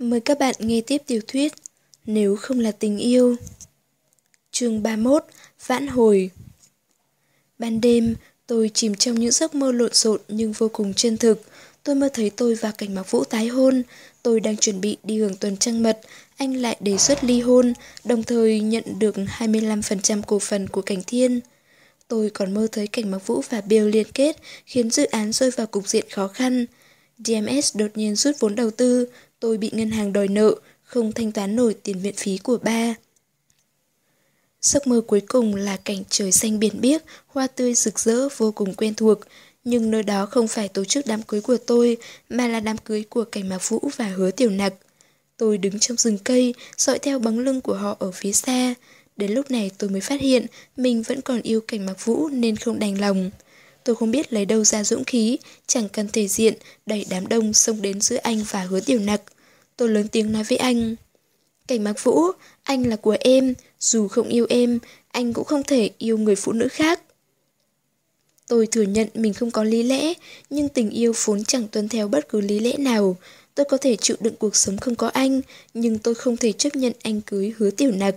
Mời các bạn nghe tiếp tiểu thuyết Nếu không là tình yêu chương 31 Vãn hồi Ban đêm, tôi chìm trong những giấc mơ lộn xộn nhưng vô cùng chân thực. Tôi mơ thấy tôi và cảnh mặc vũ tái hôn. Tôi đang chuẩn bị đi hưởng tuần trăng mật. Anh lại đề xuất ly hôn, đồng thời nhận được 25% cổ phần của cảnh thiên. Tôi còn mơ thấy cảnh mặc vũ và Bill liên kết, khiến dự án rơi vào cục diện khó khăn. DMS đột nhiên rút vốn đầu tư, tôi bị ngân hàng đòi nợ, không thanh toán nổi tiền viện phí của ba. Giấc mơ cuối cùng là cảnh trời xanh biển biếc, hoa tươi rực rỡ vô cùng quen thuộc. Nhưng nơi đó không phải tổ chức đám cưới của tôi, mà là đám cưới của cảnh mạc vũ và hứa tiểu nặc. Tôi đứng trong rừng cây, dõi theo bóng lưng của họ ở phía xa. Đến lúc này tôi mới phát hiện mình vẫn còn yêu cảnh mạc vũ nên không đành lòng. Tôi không biết lấy đâu ra dũng khí, chẳng cần thể diện, đẩy đám đông xông đến giữa anh và hứa tiểu nặc. Tôi lớn tiếng nói với anh. Cảnh mạc vũ, anh là của em, dù không yêu em, anh cũng không thể yêu người phụ nữ khác. Tôi thừa nhận mình không có lý lẽ, nhưng tình yêu vốn chẳng tuân theo bất cứ lý lẽ nào. Tôi có thể chịu đựng cuộc sống không có anh, nhưng tôi không thể chấp nhận anh cưới hứa tiểu nặc.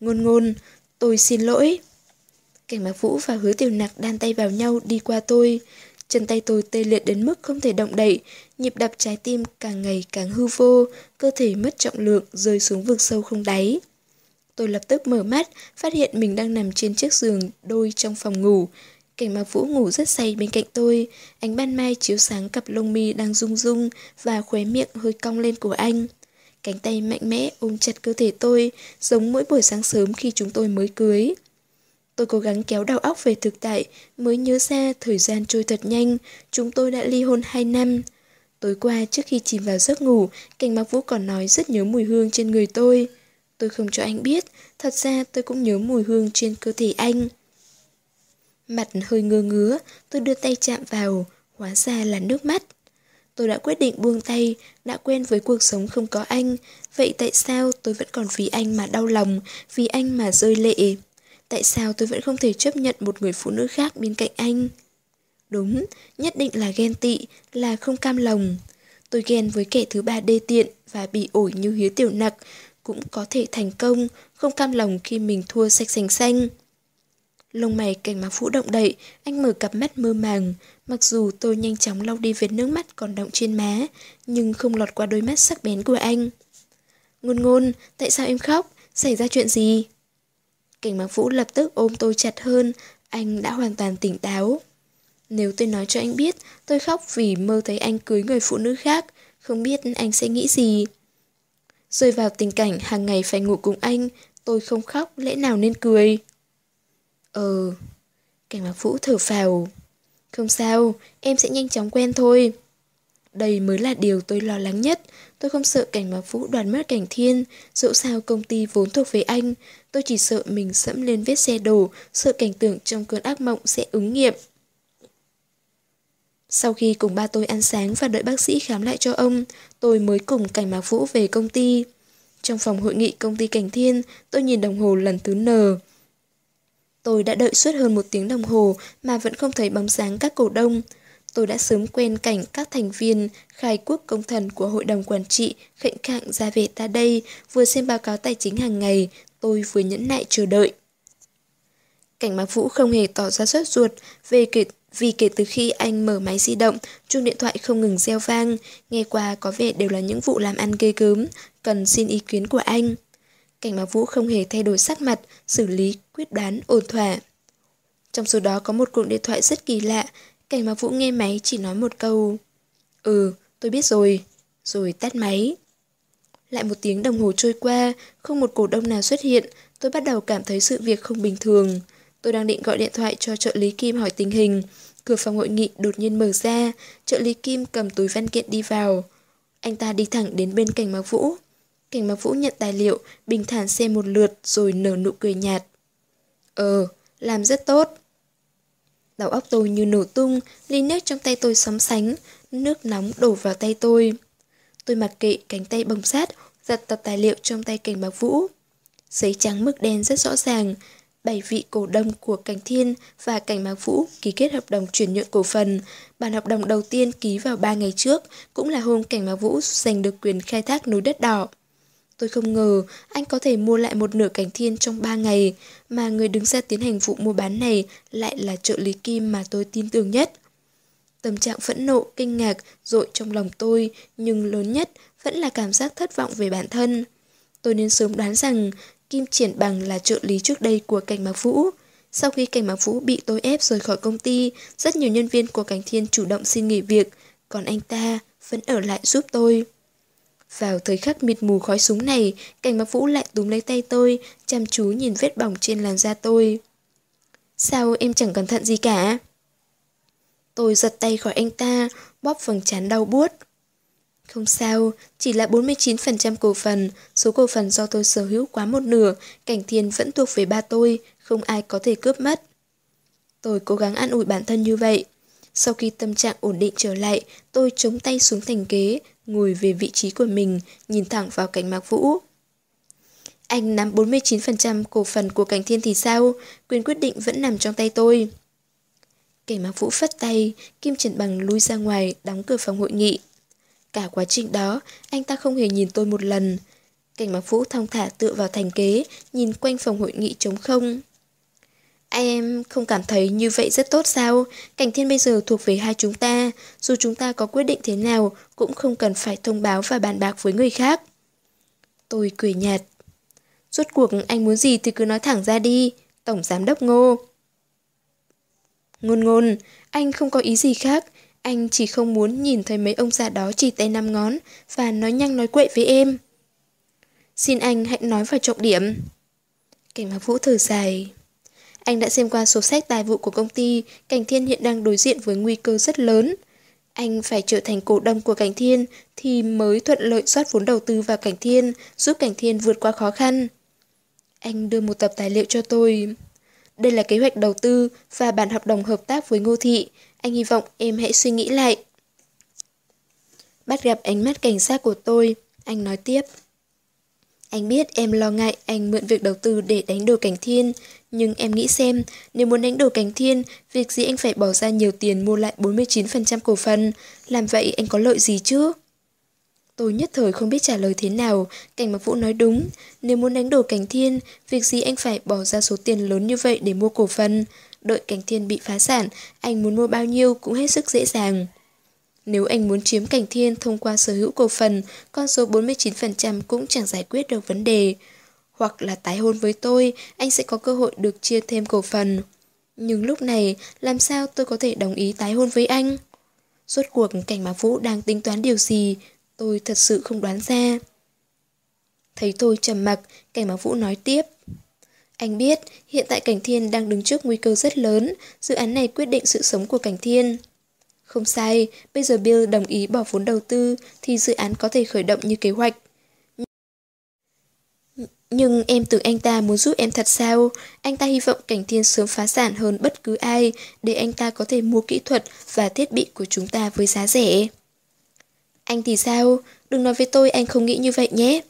Ngôn ngôn, tôi xin lỗi. Cảnh mạc vũ và hứa tiểu nặc đan tay vào nhau đi qua tôi. Chân tay tôi tê liệt đến mức không thể động đậy, nhịp đập trái tim càng ngày càng hư vô, cơ thể mất trọng lượng rơi xuống vực sâu không đáy. Tôi lập tức mở mắt, phát hiện mình đang nằm trên chiếc giường đôi trong phòng ngủ. Cảnh mạc vũ ngủ rất say bên cạnh tôi, ánh ban mai chiếu sáng cặp lông mi đang rung rung và khóe miệng hơi cong lên của anh. Cánh tay mạnh mẽ ôm chặt cơ thể tôi, giống mỗi buổi sáng sớm khi chúng tôi mới cưới. Tôi cố gắng kéo đầu óc về thực tại, mới nhớ ra thời gian trôi thật nhanh, chúng tôi đã ly hôn 2 năm. Tối qua trước khi chìm vào giấc ngủ, Cảnh Mạc Vũ còn nói rất nhớ mùi hương trên người tôi. Tôi không cho anh biết, thật ra tôi cũng nhớ mùi hương trên cơ thể anh. Mặt hơi ngơ ngứa, tôi đưa tay chạm vào, hóa ra là nước mắt. Tôi đã quyết định buông tay, đã quen với cuộc sống không có anh. Vậy tại sao tôi vẫn còn vì anh mà đau lòng, vì anh mà rơi lệ? Tại sao tôi vẫn không thể chấp nhận một người phụ nữ khác bên cạnh anh? Đúng, nhất định là ghen tị, là không cam lòng. Tôi ghen với kẻ thứ ba đê tiện và bị ổi như hiếu tiểu nặc, cũng có thể thành công, không cam lòng khi mình thua sạch sành xanh. Lông mày cảnh má phũ động đậy, anh mở cặp mắt mơ màng. Mặc dù tôi nhanh chóng lau đi vết nước mắt còn động trên má, nhưng không lọt qua đôi mắt sắc bén của anh. Ngôn ngôn, tại sao em khóc? Xảy ra chuyện gì? Cảnh mạc vũ lập tức ôm tôi chặt hơn, anh đã hoàn toàn tỉnh táo. Nếu tôi nói cho anh biết, tôi khóc vì mơ thấy anh cưới người phụ nữ khác, không biết anh sẽ nghĩ gì. Rơi vào tình cảnh hàng ngày phải ngủ cùng anh, tôi không khóc, lẽ nào nên cười? Ờ, cảnh mạc vũ thở phào. Không sao, em sẽ nhanh chóng quen thôi. Đây mới là điều tôi lo lắng nhất. Tôi không sợ cảnh báo vũ đoàn mất cảnh thiên, dẫu sao công ty vốn thuộc về anh. Tôi chỉ sợ mình sẫm lên vết xe đổ, sợ cảnh tượng trong cơn ác mộng sẽ ứng nghiệm. Sau khi cùng ba tôi ăn sáng và đợi bác sĩ khám lại cho ông, tôi mới cùng cảnh mạc vũ về công ty. Trong phòng hội nghị công ty Cảnh Thiên, tôi nhìn đồng hồ lần thứ N. Tôi đã đợi suốt hơn một tiếng đồng hồ mà vẫn không thấy bóng dáng các cổ đông. Tôi đã sớm quen cảnh các thành viên khai quốc công thần của hội đồng quản trị khệnh khạng ra về ta đây, vừa xem báo cáo tài chính hàng ngày, tôi vừa nhẫn nại chờ đợi. Cảnh Mạc Vũ không hề tỏ ra sốt ruột về kể, vì kể từ khi anh mở máy di động, chuông điện thoại không ngừng reo vang, nghe qua có vẻ đều là những vụ làm ăn ghê gớm, cần xin ý kiến của anh. Cảnh Mạc Vũ không hề thay đổi sắc mặt, xử lý, quyết đoán, ổn thỏa. Trong số đó có một cuộc điện thoại rất kỳ lạ, Cảnh Mạc Vũ nghe máy chỉ nói một câu. Ừ, tôi biết rồi. Rồi tắt máy. Lại một tiếng đồng hồ trôi qua, không một cổ đông nào xuất hiện, tôi bắt đầu cảm thấy sự việc không bình thường. Tôi đang định gọi điện thoại cho trợ lý Kim hỏi tình hình. Cửa phòng hội nghị đột nhiên mở ra, trợ lý Kim cầm túi văn kiện đi vào. Anh ta đi thẳng đến bên cảnh Mạc Vũ. Cảnh Mạc Vũ nhận tài liệu, bình thản xem một lượt rồi nở nụ cười nhạt. Ờ, làm rất tốt. Đầu óc tôi như nổ tung, ly nước trong tay tôi sóng sánh, nước nóng đổ vào tay tôi. Tôi mặc kệ cánh tay bồng sát, giật tập tài liệu trong tay cảnh bạc vũ. Giấy trắng mực đen rất rõ ràng, bảy vị cổ đông của Cảnh Thiên và Cảnh Mạc Vũ ký kết hợp đồng chuyển nhượng cổ phần. Bản hợp đồng đầu tiên ký vào 3 ngày trước, cũng là hôm Cảnh Mạc Vũ giành được quyền khai thác núi đất đỏ. Tôi không ngờ anh có thể mua lại một nửa Cảnh Thiên trong 3 ngày, mà người đứng ra tiến hành vụ mua bán này lại là trợ lý Kim mà tôi tin tưởng nhất. Tâm trạng phẫn nộ, kinh ngạc, dội trong lòng tôi, nhưng lớn nhất vẫn là cảm giác thất vọng về bản thân. Tôi nên sớm đoán rằng Kim Triển Bằng là trợ lý trước đây của Cảnh Mạc Vũ. Sau khi Cảnh Mạc Vũ bị tôi ép rời khỏi công ty, rất nhiều nhân viên của Cảnh Thiên chủ động xin nghỉ việc, còn anh ta vẫn ở lại giúp tôi. Vào thời khắc mịt mù khói súng này, Cảnh mặc Vũ lại túm lấy tay tôi, chăm chú nhìn vết bỏng trên làn da tôi. Sao em chẳng cẩn thận gì cả? Tôi giật tay khỏi anh ta, bóp phần chán đau buốt. Không sao, chỉ là 49% cổ phần, số cổ phần do tôi sở hữu quá một nửa, cảnh thiên vẫn thuộc về ba tôi, không ai có thể cướp mất. Tôi cố gắng an ủi bản thân như vậy. Sau khi tâm trạng ổn định trở lại, tôi chống tay xuống thành ghế, ngồi về vị trí của mình, nhìn thẳng vào cảnh mạc vũ. Anh nắm 49% cổ phần của cảnh thiên thì sao? Quyền quyết định vẫn nằm trong tay tôi. Cảnh mạc vũ phất tay, Kim Trần Bằng lui ra ngoài, đóng cửa phòng hội nghị. Cả quá trình đó, anh ta không hề nhìn tôi một lần. Cảnh Mạc Vũ thong thả tựa vào thành kế, nhìn quanh phòng hội nghị trống không. Em không cảm thấy như vậy rất tốt sao? Cảnh thiên bây giờ thuộc về hai chúng ta, dù chúng ta có quyết định thế nào cũng không cần phải thông báo và bàn bạc với người khác. Tôi cười nhạt. Rốt cuộc anh muốn gì thì cứ nói thẳng ra đi, Tổng Giám đốc Ngô. Ngôn ngôn, anh không có ý gì khác, anh chỉ không muốn nhìn thấy mấy ông già đó chỉ tay năm ngón và nói nhăng nói quậy với em. Xin anh hãy nói vào trọng điểm. Cảnh mặc Vũ thở dài. Anh đã xem qua sổ sách tài vụ của công ty, Cảnh Thiên hiện đang đối diện với nguy cơ rất lớn. Anh phải trở thành cổ đông của Cảnh Thiên thì mới thuận lợi soát vốn đầu tư vào Cảnh Thiên, giúp Cảnh Thiên vượt qua khó khăn. Anh đưa một tập tài liệu cho tôi. Đây là kế hoạch đầu tư và bản hợp đồng hợp tác với Ngô Thị. Anh hy vọng em hãy suy nghĩ lại. Bắt gặp ánh mắt cảnh sát của tôi, anh nói tiếp. Anh biết em lo ngại anh mượn việc đầu tư để đánh đổ cảnh thiên, nhưng em nghĩ xem, nếu muốn đánh đổ cảnh thiên, việc gì anh phải bỏ ra nhiều tiền mua lại 49% cổ phần, làm vậy anh có lợi gì chứ? Tôi nhất thời không biết trả lời thế nào, cảnh mặc vũ nói đúng, nếu muốn đánh đổ cảnh thiên, việc gì anh phải bỏ ra số tiền lớn như vậy để mua cổ phần, đợi cảnh thiên bị phá sản, anh muốn mua bao nhiêu cũng hết sức dễ dàng. Nếu anh muốn chiếm cảnh thiên thông qua sở hữu cổ phần, con số 49% cũng chẳng giải quyết được vấn đề. Hoặc là tái hôn với tôi, anh sẽ có cơ hội được chia thêm cổ phần. Nhưng lúc này, làm sao tôi có thể đồng ý tái hôn với anh? Rốt cuộc cảnh Mạc Vũ đang tính toán điều gì, tôi thật sự không đoán ra. Thấy tôi trầm mặc, cảnh Mạc Vũ nói tiếp. Anh biết, hiện tại Cảnh Thiên đang đứng trước nguy cơ rất lớn, dự án này quyết định sự sống của Cảnh Thiên. Không sai, bây giờ Bill đồng ý bỏ vốn đầu tư thì dự án có thể khởi động như kế hoạch. Nhưng em tưởng anh ta muốn giúp em thật sao? Anh ta hy vọng Cảnh Thiên sớm phá sản hơn bất cứ ai để anh ta có thể mua kỹ thuật và thiết bị của chúng ta với giá rẻ. Anh thì sao? Đừng nói với tôi anh không nghĩ như vậy nhé.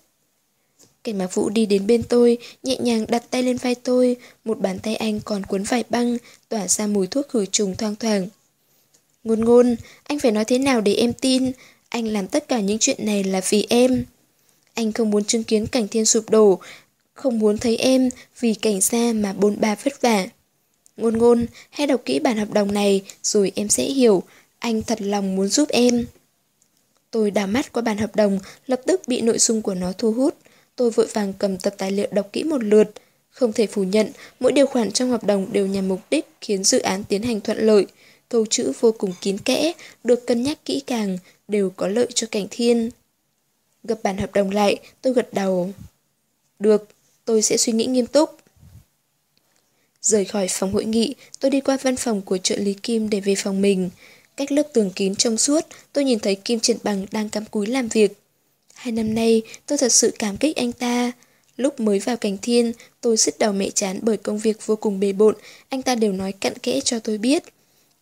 Cảnh mạc vũ đi đến bên tôi, nhẹ nhàng đặt tay lên vai tôi, một bàn tay anh còn cuốn vải băng, tỏa ra mùi thuốc khử trùng thoang thoảng. Ngôn ngôn, anh phải nói thế nào để em tin, anh làm tất cả những chuyện này là vì em. Anh không muốn chứng kiến cảnh thiên sụp đổ, không muốn thấy em vì cảnh xa mà bôn ba vất vả. Ngôn ngôn, hãy đọc kỹ bản hợp đồng này rồi em sẽ hiểu, anh thật lòng muốn giúp em. Tôi đào mắt qua bản hợp đồng, lập tức bị nội dung của nó thu hút. Tôi vội vàng cầm tập tài liệu đọc kỹ một lượt. Không thể phủ nhận, mỗi điều khoản trong hợp đồng đều nhằm mục đích khiến dự án tiến hành thuận lợi. Câu chữ vô cùng kín kẽ, được cân nhắc kỹ càng, đều có lợi cho cảnh thiên. gặp bản hợp đồng lại, tôi gật đầu. Được, tôi sẽ suy nghĩ nghiêm túc. Rời khỏi phòng hội nghị, tôi đi qua văn phòng của trợ lý Kim để về phòng mình. Cách lớp tường kín trong suốt, tôi nhìn thấy Kim Trần Bằng đang cắm cúi làm việc. Hai năm nay, tôi thật sự cảm kích anh ta. Lúc mới vào cảnh thiên, tôi sứt đầu mẹ chán bởi công việc vô cùng bề bộn, anh ta đều nói cặn kẽ cho tôi biết.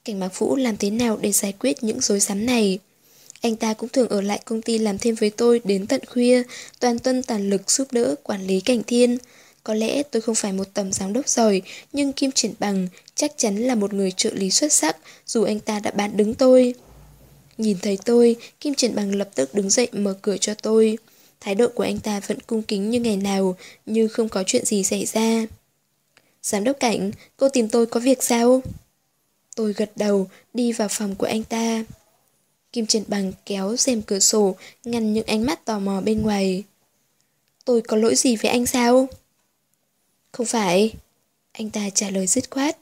Cảnh Mạc Vũ làm thế nào để giải quyết những rối rắm này? Anh ta cũng thường ở lại công ty làm thêm với tôi đến tận khuya, toàn tuân tàn lực giúp đỡ quản lý cảnh thiên. Có lẽ tôi không phải một tầm giám đốc giỏi, nhưng Kim Triển Bằng chắc chắn là một người trợ lý xuất sắc, dù anh ta đã bán đứng tôi. Nhìn thấy tôi, Kim Triển Bằng lập tức đứng dậy mở cửa cho tôi. Thái độ của anh ta vẫn cung kính như ngày nào, như không có chuyện gì xảy ra. Giám đốc cảnh, cô tìm tôi có việc sao? Tôi gật đầu, đi vào phòng của anh ta. Kim trần Bằng kéo rèm cửa sổ, ngăn những ánh mắt tò mò bên ngoài. Tôi có lỗi gì với anh sao? Không phải. Anh ta trả lời dứt khoát.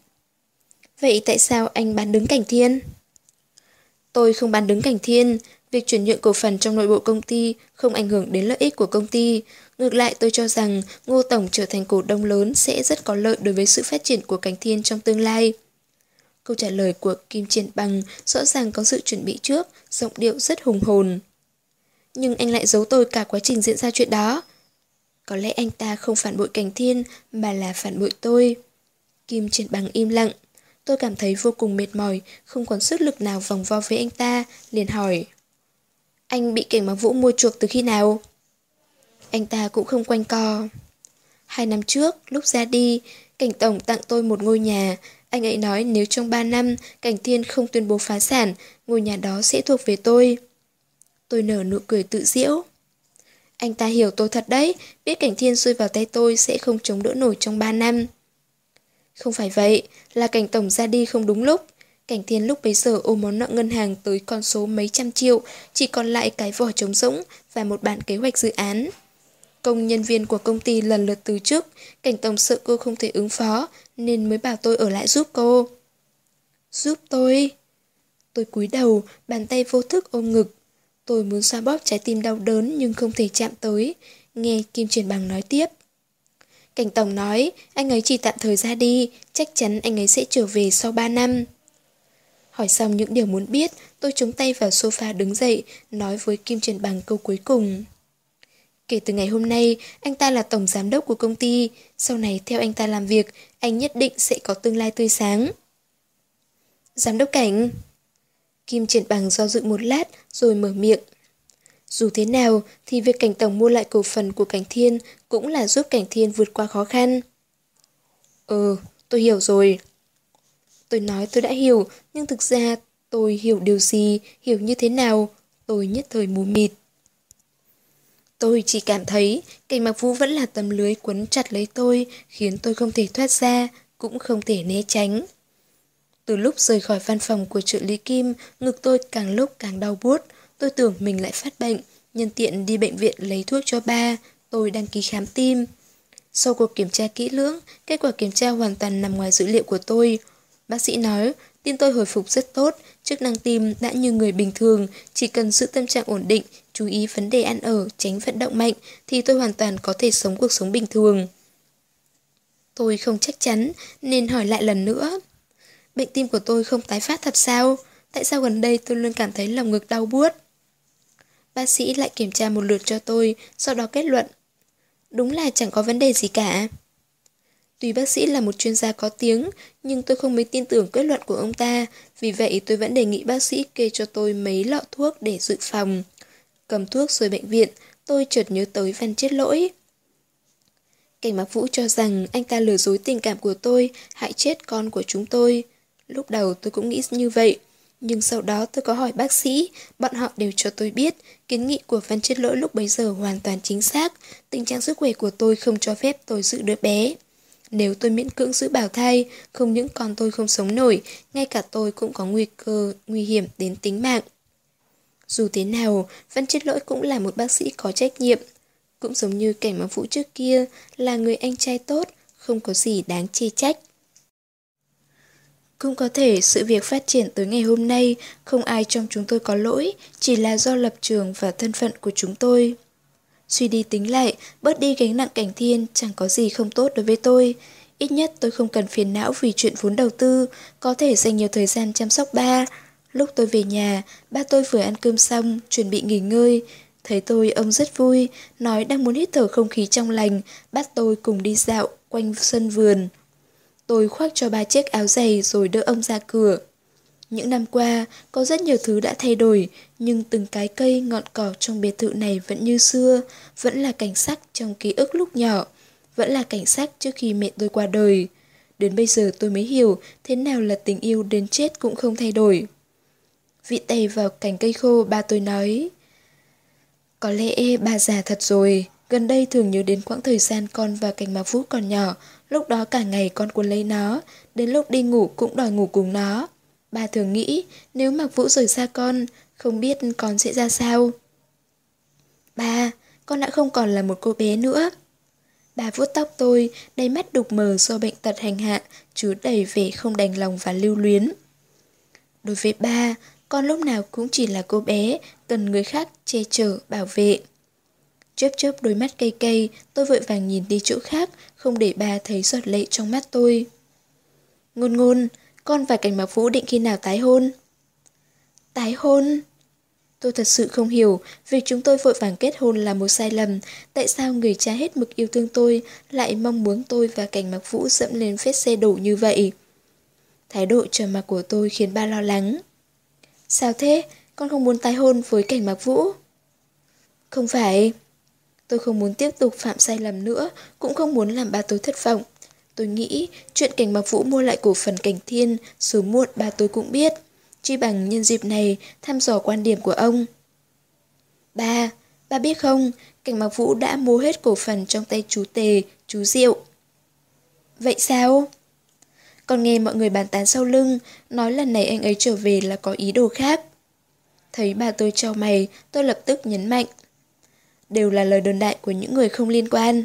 Vậy tại sao anh bán đứng cảnh thiên? Tôi không bán đứng cảnh thiên. Việc chuyển nhượng cổ phần trong nội bộ công ty không ảnh hưởng đến lợi ích của công ty. Ngược lại tôi cho rằng Ngô Tổng trở thành cổ đông lớn sẽ rất có lợi đối với sự phát triển của cảnh thiên trong tương lai. Câu trả lời của Kim Triển Bằng rõ ràng có sự chuẩn bị trước, giọng điệu rất hùng hồn. Nhưng anh lại giấu tôi cả quá trình diễn ra chuyện đó. Có lẽ anh ta không phản bội Cảnh Thiên mà là phản bội tôi. Kim Triển Bằng im lặng. Tôi cảm thấy vô cùng mệt mỏi, không còn sức lực nào vòng vo với anh ta, liền hỏi. Anh bị cảnh mặc vũ mua chuộc từ khi nào? Anh ta cũng không quanh co. Hai năm trước, lúc ra đi, cảnh tổng tặng tôi một ngôi nhà. Anh ấy nói nếu trong ba năm, cảnh thiên không tuyên bố phá sản, ngôi nhà đó sẽ thuộc về tôi. Tôi nở nụ cười tự diễu. Anh ta hiểu tôi thật đấy, biết cảnh thiên rơi vào tay tôi sẽ không chống đỡ nổi trong 3 năm. Không phải vậy, là cảnh tổng ra đi không đúng lúc. Cảnh thiên lúc bấy giờ ôm món nợ ngân hàng tới con số mấy trăm triệu, chỉ còn lại cái vỏ trống rỗng và một bản kế hoạch dự án. Công nhân viên của công ty lần lượt từ chức, cảnh tổng sợ cô không thể ứng phó, nên mới bảo tôi ở lại giúp cô. Giúp tôi? Tôi cúi đầu, bàn tay vô thức ôm ngực. Tôi muốn xoa bóp trái tim đau đớn nhưng không thể chạm tới. Nghe Kim Truyền Bằng nói tiếp. Cảnh Tổng nói, anh ấy chỉ tạm thời ra đi, chắc chắn anh ấy sẽ trở về sau 3 năm. Hỏi xong những điều muốn biết, tôi chống tay vào sofa đứng dậy, nói với Kim Truyền Bằng câu cuối cùng. Kể từ ngày hôm nay, anh ta là tổng giám đốc của công ty. Sau này theo anh ta làm việc, anh nhất định sẽ có tương lai tươi sáng. Giám đốc cảnh... Kim Triển Bằng do dự một lát rồi mở miệng. Dù thế nào thì việc Cảnh Tổng mua lại cổ phần của Cảnh Thiên cũng là giúp Cảnh Thiên vượt qua khó khăn. Ừ, tôi hiểu rồi. Tôi nói tôi đã hiểu, nhưng thực ra tôi hiểu điều gì, hiểu như thế nào, tôi nhất thời mù mịt. Tôi chỉ cảm thấy cảnh mặc vũ vẫn là tấm lưới quấn chặt lấy tôi, khiến tôi không thể thoát ra, cũng không thể né tránh. Từ lúc rời khỏi văn phòng của trợ lý Kim, ngực tôi càng lúc càng đau buốt. Tôi tưởng mình lại phát bệnh, nhân tiện đi bệnh viện lấy thuốc cho ba, tôi đăng ký khám tim. Sau cuộc kiểm tra kỹ lưỡng, kết quả kiểm tra hoàn toàn nằm ngoài dữ liệu của tôi. Bác sĩ nói, tim tôi hồi phục rất tốt, chức năng tim đã như người bình thường, chỉ cần giữ tâm trạng ổn định, chú ý vấn đề ăn ở, tránh vận động mạnh, thì tôi hoàn toàn có thể sống cuộc sống bình thường. Tôi không chắc chắn, nên hỏi lại lần nữa. Bệnh tim của tôi không tái phát thật sao? Tại sao gần đây tôi luôn cảm thấy lòng ngực đau buốt? Bác sĩ lại kiểm tra một lượt cho tôi, sau đó kết luận. Đúng là chẳng có vấn đề gì cả. Tuy bác sĩ là một chuyên gia có tiếng, nhưng tôi không mấy tin tưởng kết luận của ông ta, vì vậy tôi vẫn đề nghị bác sĩ kê cho tôi mấy lọ thuốc để dự phòng. Cầm thuốc rồi bệnh viện, tôi chợt nhớ tới văn chết lỗi. Cảnh Mạc Vũ cho rằng anh ta lừa dối tình cảm của tôi, hại chết con của chúng tôi. Lúc đầu tôi cũng nghĩ như vậy. Nhưng sau đó tôi có hỏi bác sĩ, bọn họ đều cho tôi biết kiến nghị của Văn Chết Lỗi lúc bấy giờ hoàn toàn chính xác. Tình trạng sức khỏe của tôi không cho phép tôi giữ đứa bé. Nếu tôi miễn cưỡng giữ bảo thai, không những con tôi không sống nổi, ngay cả tôi cũng có nguy cơ, nguy hiểm đến tính mạng. Dù thế nào, Văn Chết Lỗi cũng là một bác sĩ có trách nhiệm. Cũng giống như cảnh mà Vũ trước kia, là người anh trai tốt, không có gì đáng chê trách. Cũng có thể sự việc phát triển tới ngày hôm nay không ai trong chúng tôi có lỗi, chỉ là do lập trường và thân phận của chúng tôi. Suy đi tính lại, bớt đi gánh nặng cảnh thiên chẳng có gì không tốt đối với tôi. Ít nhất tôi không cần phiền não vì chuyện vốn đầu tư, có thể dành nhiều thời gian chăm sóc ba. Lúc tôi về nhà, ba tôi vừa ăn cơm xong, chuẩn bị nghỉ ngơi. Thấy tôi ông rất vui, nói đang muốn hít thở không khí trong lành, bắt tôi cùng đi dạo quanh sân vườn. Tôi khoác cho ba chiếc áo giày rồi đỡ ông ra cửa. Những năm qua, có rất nhiều thứ đã thay đổi, nhưng từng cái cây ngọn cỏ trong biệt thự này vẫn như xưa, vẫn là cảnh sắc trong ký ức lúc nhỏ. vẫn là cảnh sắc trước khi mẹ tôi qua đời. Đến bây giờ tôi mới hiểu thế nào là tình yêu đến chết cũng không thay đổi. Vị tay vào cành cây khô ba tôi nói. Có lẽ bà già thật rồi, gần đây thường nhớ đến quãng thời gian con và cành mạc vũ còn nhỏ, lúc đó cả ngày con cuốn lấy nó, đến lúc đi ngủ cũng đòi ngủ cùng nó. Bà thường nghĩ nếu mạc vũ rời xa con, không biết con sẽ ra sao. Ba, con đã không còn là một cô bé nữa. Bà vuốt tóc tôi, đầy mắt đục mờ do bệnh tật hành hạ, chứa đầy vẻ không đành lòng và lưu luyến. Đối với ba, con lúc nào cũng chỉ là cô bé, cần người khác che chở, bảo vệ. Chớp chớp đôi mắt cây cây, tôi vội vàng nhìn đi chỗ khác, không để bà thấy giọt lệ trong mắt tôi. Ngôn ngôn, con và cảnh mạc vũ định khi nào tái hôn? Tái hôn? Tôi thật sự không hiểu, việc chúng tôi vội vàng kết hôn là một sai lầm. Tại sao người cha hết mực yêu thương tôi lại mong muốn tôi và cảnh mặc vũ dẫm lên vết xe đổ như vậy? Thái độ trầm mặc của tôi khiến ba lo lắng. Sao thế? Con không muốn tái hôn với cảnh mặc vũ? Không phải. Tôi không muốn tiếp tục phạm sai lầm nữa, cũng không muốn làm ba tôi thất vọng. Tôi nghĩ chuyện cảnh mặc vũ mua lại cổ phần cảnh thiên, sớm muộn ba tôi cũng biết. Chi bằng nhân dịp này thăm dò quan điểm của ông. Ba, ba biết không, cảnh mặc vũ đã mua hết cổ phần trong tay chú Tề, chú Diệu. Vậy sao? Còn nghe mọi người bàn tán sau lưng, nói lần này anh ấy trở về là có ý đồ khác. Thấy bà tôi trao mày, tôi lập tức nhấn mạnh. Đều là lời đồn đại của những người không liên quan.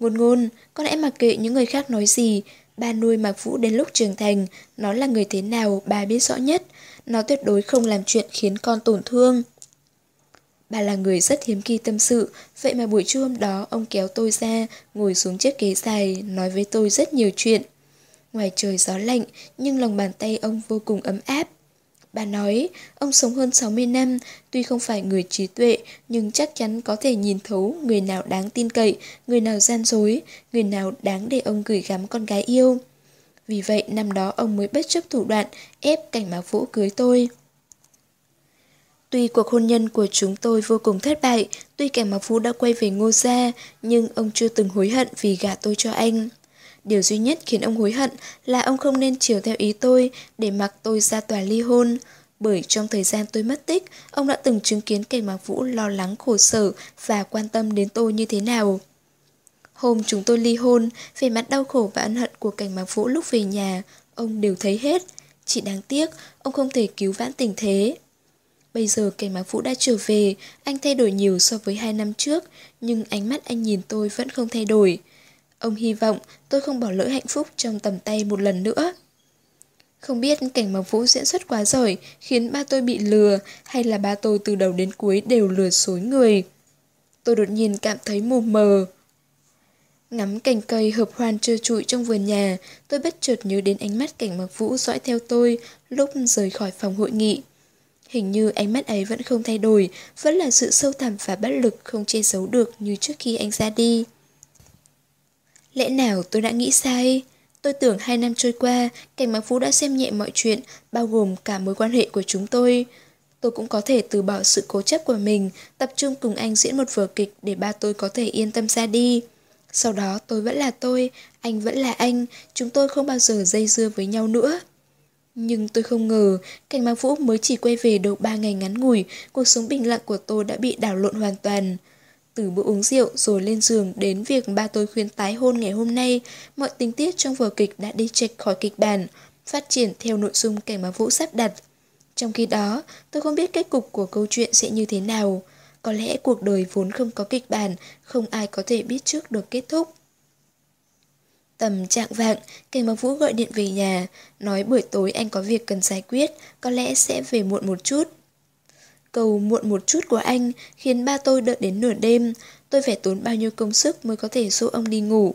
Ngôn ngôn, con hãy mặc kệ những người khác nói gì, Ba nuôi Mạc Vũ đến lúc trưởng thành, nó là người thế nào bà biết rõ nhất. Nó tuyệt đối không làm chuyện khiến con tổn thương. Bà là người rất hiếm kỳ tâm sự, vậy mà buổi trưa hôm đó ông kéo tôi ra, ngồi xuống chiếc ghế dài, nói với tôi rất nhiều chuyện. Ngoài trời gió lạnh, nhưng lòng bàn tay ông vô cùng ấm áp. Bà nói, ông sống hơn 60 năm, tuy không phải người trí tuệ, nhưng chắc chắn có thể nhìn thấu người nào đáng tin cậy, người nào gian dối, người nào đáng để ông gửi gắm con gái yêu. Vì vậy năm đó ông mới bất chấp thủ đoạn ép cảnh mạc vũ cưới tôi. Tuy cuộc hôn nhân của chúng tôi vô cùng thất bại, tuy cảnh mạc vũ đã quay về ngô gia, nhưng ông chưa từng hối hận vì gả tôi cho anh. Điều duy nhất khiến ông hối hận là ông không nên chiều theo ý tôi để mặc tôi ra tòa ly hôn. Bởi trong thời gian tôi mất tích, ông đã từng chứng kiến cảnh Mạc Vũ lo lắng khổ sở và quan tâm đến tôi như thế nào. Hôm chúng tôi ly hôn, về mặt đau khổ và ân hận của cảnh Mạc Vũ lúc về nhà, ông đều thấy hết. Chỉ đáng tiếc, ông không thể cứu vãn tình thế. Bây giờ cảnh Mạc Vũ đã trở về, anh thay đổi nhiều so với hai năm trước, nhưng ánh mắt anh nhìn tôi vẫn không thay đổi. Ông hy vọng tôi không bỏ lỡ hạnh phúc trong tầm tay một lần nữa. Không biết cảnh Mộc Vũ diễn xuất quá giỏi khiến ba tôi bị lừa hay là ba tôi từ đầu đến cuối đều lừa dối người. Tôi đột nhiên cảm thấy mù mờ. Ngắm cành cây hợp hoan trơ trụi trong vườn nhà, tôi bất chợt nhớ đến ánh mắt cảnh Mộc Vũ dõi theo tôi lúc rời khỏi phòng hội nghị. Hình như ánh mắt ấy vẫn không thay đổi, vẫn là sự sâu thẳm và bất lực không che giấu được như trước khi anh ra đi. Lẽ nào tôi đã nghĩ sai? Tôi tưởng hai năm trôi qua, cảnh Mạc Phú đã xem nhẹ mọi chuyện, bao gồm cả mối quan hệ của chúng tôi. Tôi cũng có thể từ bỏ sự cố chấp của mình, tập trung cùng anh diễn một vở kịch để ba tôi có thể yên tâm ra đi. Sau đó tôi vẫn là tôi, anh vẫn là anh, chúng tôi không bao giờ dây dưa với nhau nữa. Nhưng tôi không ngờ, cảnh Mạc Vũ mới chỉ quay về được ba ngày ngắn ngủi, cuộc sống bình lặng của tôi đã bị đảo lộn hoàn toàn. Từ bữa uống rượu rồi lên giường đến việc ba tôi khuyên tái hôn ngày hôm nay, mọi tình tiết trong vở kịch đã đi chệch khỏi kịch bản, phát triển theo nội dung cảnh mà Vũ sắp đặt. Trong khi đó, tôi không biết kết cục của câu chuyện sẽ như thế nào. Có lẽ cuộc đời vốn không có kịch bản, không ai có thể biết trước được kết thúc. Tầm trạng vạng, Cảnh Mặc Vũ gọi điện về nhà, nói buổi tối anh có việc cần giải quyết, có lẽ sẽ về muộn một chút. Cầu muộn một chút của anh khiến ba tôi đợi đến nửa đêm. Tôi phải tốn bao nhiêu công sức mới có thể dỗ ông đi ngủ.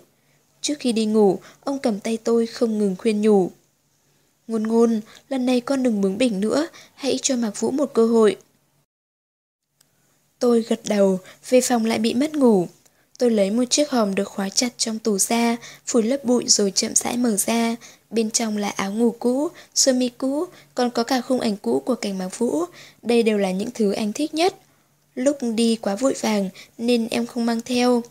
Trước khi đi ngủ, ông cầm tay tôi không ngừng khuyên nhủ. Ngôn ngôn, lần này con đừng bướng bỉnh nữa, hãy cho Mạc Vũ một cơ hội. Tôi gật đầu, về phòng lại bị mất ngủ. Tôi lấy một chiếc hòm được khóa chặt trong tủ ra, phủi lớp bụi rồi chậm rãi mở ra. Bên trong là áo ngủ cũ, sơ mi cũ, còn có cả khung ảnh cũ của cảnh mạc vũ. Đây đều là những thứ anh thích nhất. Lúc đi quá vội vàng nên em không mang theo.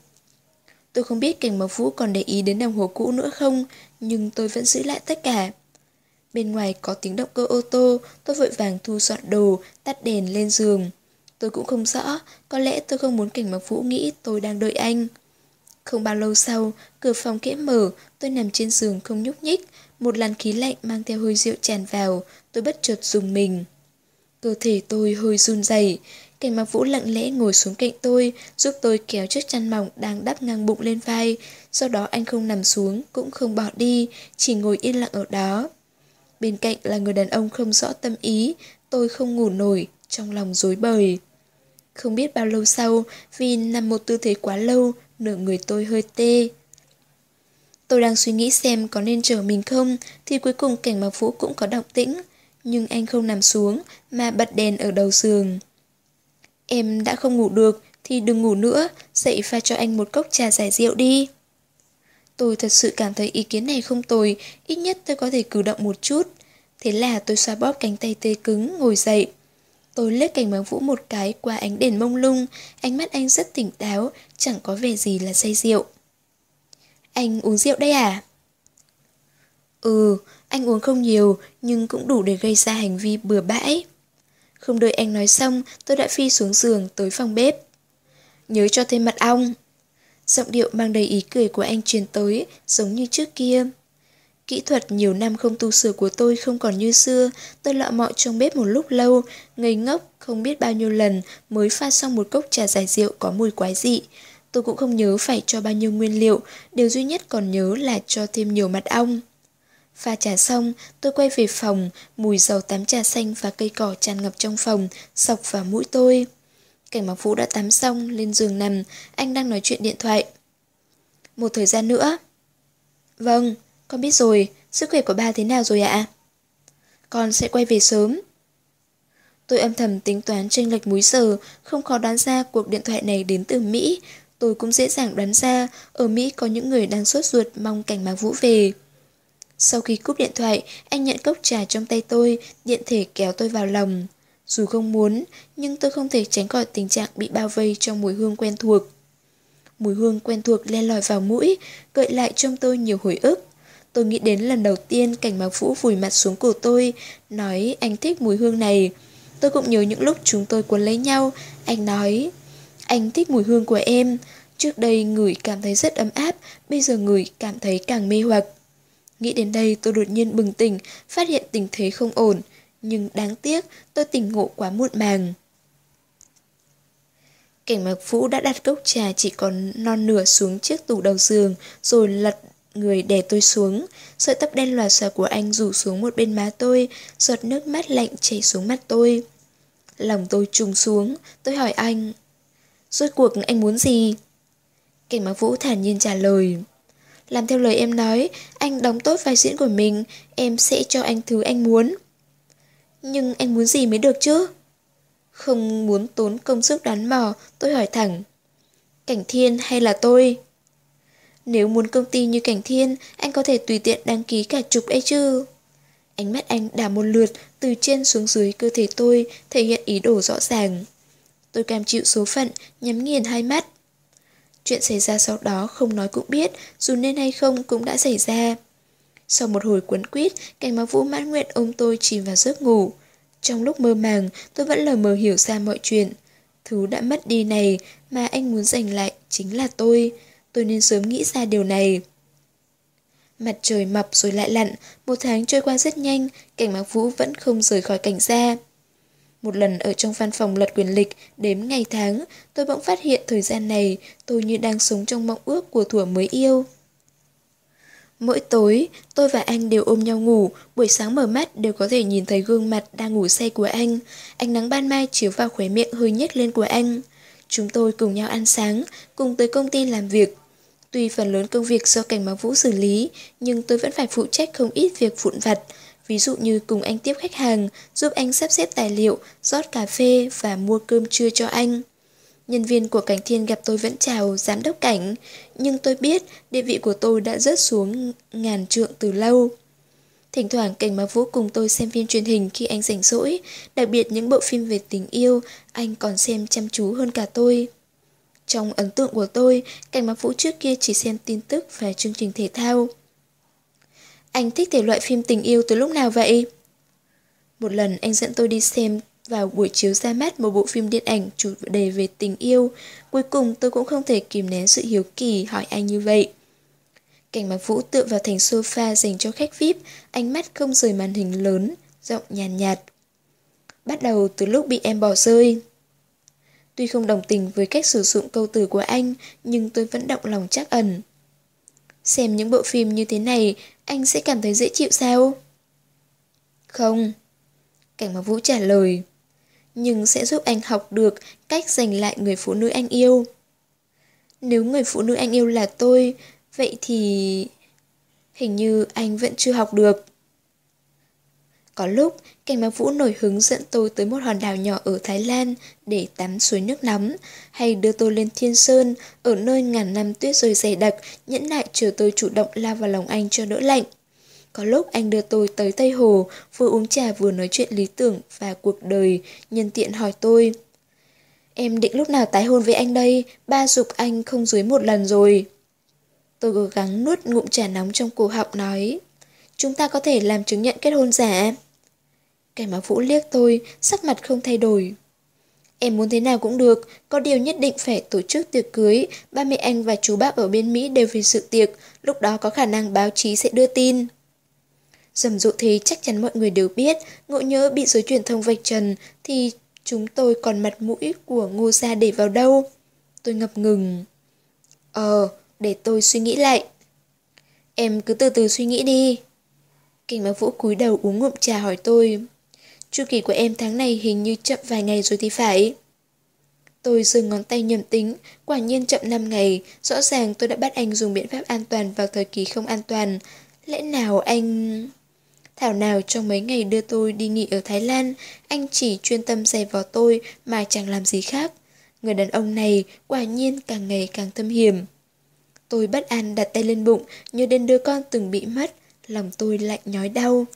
Tôi không biết cảnh báo Vũ còn để ý đến đồng hồ cũ nữa không, nhưng tôi vẫn giữ lại tất cả. Bên ngoài có tiếng động cơ ô tô, tôi vội vàng thu dọn đồ, tắt đèn lên giường. Tôi cũng không rõ, có lẽ tôi không muốn cảnh mặc Vũ nghĩ tôi đang đợi anh. Không bao lâu sau, cửa phòng kẽ mở, tôi nằm trên giường không nhúc nhích. Một làn khí lạnh mang theo hơi rượu tràn vào, tôi bất chợt dùng mình. Cơ thể tôi hơi run rẩy. Cảnh mặc vũ lặng lẽ ngồi xuống cạnh tôi, giúp tôi kéo chiếc chăn mỏng đang đắp ngang bụng lên vai. Sau đó anh không nằm xuống, cũng không bỏ đi, chỉ ngồi yên lặng ở đó. Bên cạnh là người đàn ông không rõ tâm ý, tôi không ngủ nổi, trong lòng rối bời. Không biết bao lâu sau, vì nằm một tư thế quá lâu, nửa người tôi hơi tê. Tôi đang suy nghĩ xem có nên chờ mình không, thì cuối cùng cảnh mặc vũ cũng có động tĩnh. Nhưng anh không nằm xuống, mà bật đèn ở đầu giường. Em đã không ngủ được, thì đừng ngủ nữa, dậy pha cho anh một cốc trà giải rượu đi. Tôi thật sự cảm thấy ý kiến này không tồi, ít nhất tôi có thể cử động một chút. Thế là tôi xoa bóp cánh tay tê cứng, ngồi dậy. Tôi liếc cảnh báo vũ một cái qua ánh đèn mông lung, ánh mắt anh rất tỉnh táo, chẳng có vẻ gì là say rượu. Anh uống rượu đây à? Ừ, anh uống không nhiều, nhưng cũng đủ để gây ra hành vi bừa bãi. Không đợi anh nói xong, tôi đã phi xuống giường tới phòng bếp. Nhớ cho thêm mật ong. Giọng điệu mang đầy ý cười của anh truyền tới, giống như trước kia. Kỹ thuật nhiều năm không tu sửa của tôi không còn như xưa, tôi lọ mọ trong bếp một lúc lâu, ngây ngốc, không biết bao nhiêu lần mới pha xong một cốc trà giải rượu có mùi quái dị. Tôi cũng không nhớ phải cho bao nhiêu nguyên liệu, điều duy nhất còn nhớ là cho thêm nhiều mật ong. Pha trà xong, tôi quay về phòng, mùi dầu tắm trà xanh và cây cỏ tràn ngập trong phòng, sọc vào mũi tôi. Cảnh mặc vũ đã tắm xong, lên giường nằm, anh đang nói chuyện điện thoại. Một thời gian nữa. Vâng, con biết rồi, sức khỏe của ba thế nào rồi ạ? Con sẽ quay về sớm. Tôi âm thầm tính toán tranh lệch múi giờ, không khó đoán ra cuộc điện thoại này đến từ Mỹ. Tôi cũng dễ dàng đoán ra, ở Mỹ có những người đang sốt ruột mong cảnh Mạc Vũ về. Sau khi cúp điện thoại, anh nhận cốc trà trong tay tôi, điện thể kéo tôi vào lòng. Dù không muốn, nhưng tôi không thể tránh khỏi tình trạng bị bao vây trong mùi hương quen thuộc. Mùi hương quen thuộc len lỏi vào mũi, gợi lại trong tôi nhiều hồi ức. Tôi nghĩ đến lần đầu tiên cảnh mạc vũ vùi mặt xuống cổ tôi, nói anh thích mùi hương này. Tôi cũng nhớ những lúc chúng tôi cuốn lấy nhau, anh nói, anh thích mùi hương của em. Trước đây người cảm thấy rất ấm áp, bây giờ người cảm thấy càng mê hoặc. Nghĩ đến đây tôi đột nhiên bừng tỉnh, phát hiện tình thế không ổn. Nhưng đáng tiếc, tôi tỉnh ngộ quá muộn màng. Cảnh mạc vũ đã đặt cốc trà chỉ còn non nửa xuống chiếc tủ đầu giường, rồi lật người đè tôi xuống. Sợi tóc đen lòa xòa của anh rủ xuống một bên má tôi, giọt nước mắt lạnh chảy xuống mắt tôi. Lòng tôi trùng xuống, tôi hỏi anh. Rốt cuộc anh muốn gì? Cảnh mạc vũ thản nhiên trả lời. Làm theo lời em nói, anh đóng tốt vai diễn của mình, em sẽ cho anh thứ anh muốn. Nhưng anh muốn gì mới được chứ? Không muốn tốn công sức đoán mò, tôi hỏi thẳng. Cảnh thiên hay là tôi? Nếu muốn công ty như Cảnh Thiên, anh có thể tùy tiện đăng ký cả chục ấy chứ. Ánh mắt anh đảo một lượt từ trên xuống dưới cơ thể tôi, thể hiện ý đồ rõ ràng. Tôi cam chịu số phận, nhắm nghiền hai mắt. Chuyện xảy ra sau đó không nói cũng biết, dù nên hay không cũng đã xảy ra. Sau một hồi quấn quýt, cảnh báo vũ mãn nguyện ôm tôi chìm vào giấc ngủ. Trong lúc mơ màng, tôi vẫn lờ mờ hiểu ra mọi chuyện. Thứ đã mất đi này mà anh muốn giành lại chính là tôi. Tôi nên sớm nghĩ ra điều này. Mặt trời mọc rồi lại lặn, một tháng trôi qua rất nhanh, cảnh mạc vũ vẫn không rời khỏi cảnh gia. Một lần ở trong văn phòng lật quyền lịch, đếm ngày tháng, tôi bỗng phát hiện thời gian này tôi như đang sống trong mộng ước của thủa mới yêu. Mỗi tối, tôi và anh đều ôm nhau ngủ, buổi sáng mở mắt đều có thể nhìn thấy gương mặt đang ngủ say của anh. Ánh nắng ban mai chiếu vào khóe miệng hơi nhếch lên của anh. Chúng tôi cùng nhau ăn sáng, cùng tới công ty làm việc. Tuy phần lớn công việc do cảnh báo vũ xử lý, nhưng tôi vẫn phải phụ trách không ít việc vụn vặt. Ví dụ như cùng anh tiếp khách hàng, giúp anh sắp xếp tài liệu, rót cà phê và mua cơm trưa cho anh. Nhân viên của cảnh thiên gặp tôi vẫn chào giám đốc cảnh, nhưng tôi biết địa vị của tôi đã rớt xuống ngàn trượng từ lâu. Thỉnh thoảng cảnh Mạc vũ cùng tôi xem phim truyền hình khi anh rảnh rỗi, đặc biệt những bộ phim về tình yêu, anh còn xem chăm chú hơn cả tôi. Trong ấn tượng của tôi, cảnh Mạc Vũ trước kia chỉ xem tin tức và chương trình thể thao. Anh thích thể loại phim tình yêu từ lúc nào vậy? Một lần anh dẫn tôi đi xem vào buổi chiếu ra mắt một bộ phim điện ảnh chủ đề về tình yêu. Cuối cùng tôi cũng không thể kìm nén sự hiếu kỳ hỏi anh như vậy. Cảnh Mạc Vũ tựa vào thành sofa dành cho khách VIP, ánh mắt không rời màn hình lớn, giọng nhàn nhạt, nhạt. Bắt đầu từ lúc bị em bỏ rơi. Tuy không đồng tình với cách sử dụng câu từ của anh, nhưng tôi vẫn động lòng chắc ẩn. Xem những bộ phim như thế này, anh sẽ cảm thấy dễ chịu sao? Không. Cảnh mà Vũ trả lời. Nhưng sẽ giúp anh học được cách giành lại người phụ nữ anh yêu. Nếu người phụ nữ anh yêu là tôi, vậy thì... Hình như anh vẫn chưa học được. Có lúc, Cảnh báo Vũ nổi hứng dẫn tôi tới một hòn đảo nhỏ ở Thái Lan để tắm suối nước nóng, hay đưa tôi lên Thiên Sơn, ở nơi ngàn năm tuyết rơi dày đặc, nhẫn nại chờ tôi chủ động lao vào lòng anh cho đỡ lạnh. Có lúc anh đưa tôi tới Tây Hồ, vừa uống trà vừa nói chuyện lý tưởng và cuộc đời, nhân tiện hỏi tôi. Em định lúc nào tái hôn với anh đây, ba dục anh không dưới một lần rồi. Tôi cố gắng nuốt ngụm trà nóng trong cổ họng nói. Chúng ta có thể làm chứng nhận kết hôn giả. Cảnh Mạc Vũ liếc tôi, sắc mặt không thay đổi. Em muốn thế nào cũng được, có điều nhất định phải tổ chức tiệc cưới, ba mẹ anh và chú bác ở bên Mỹ đều vì sự tiệc, lúc đó có khả năng báo chí sẽ đưa tin. Dầm dụ thế chắc chắn mọi người đều biết, ngộ nhớ bị giới truyền thông vạch trần thì chúng tôi còn mặt mũi của ngô gia để vào đâu. Tôi ngập ngừng. Ờ, để tôi suy nghĩ lại. Em cứ từ từ suy nghĩ đi. Kinh báo Vũ cúi đầu uống ngụm trà hỏi tôi. Chu kỳ của em tháng này hình như chậm vài ngày rồi thì phải. Tôi dừng ngón tay nhầm tính, quả nhiên chậm 5 ngày, rõ ràng tôi đã bắt anh dùng biện pháp an toàn vào thời kỳ không an toàn. Lẽ nào anh... Thảo nào trong mấy ngày đưa tôi đi nghỉ ở Thái Lan, anh chỉ chuyên tâm giày vò tôi mà chẳng làm gì khác. Người đàn ông này quả nhiên càng ngày càng thâm hiểm. Tôi bất an đặt tay lên bụng, như đến đứa con từng bị mất, lòng tôi lạnh nhói đau.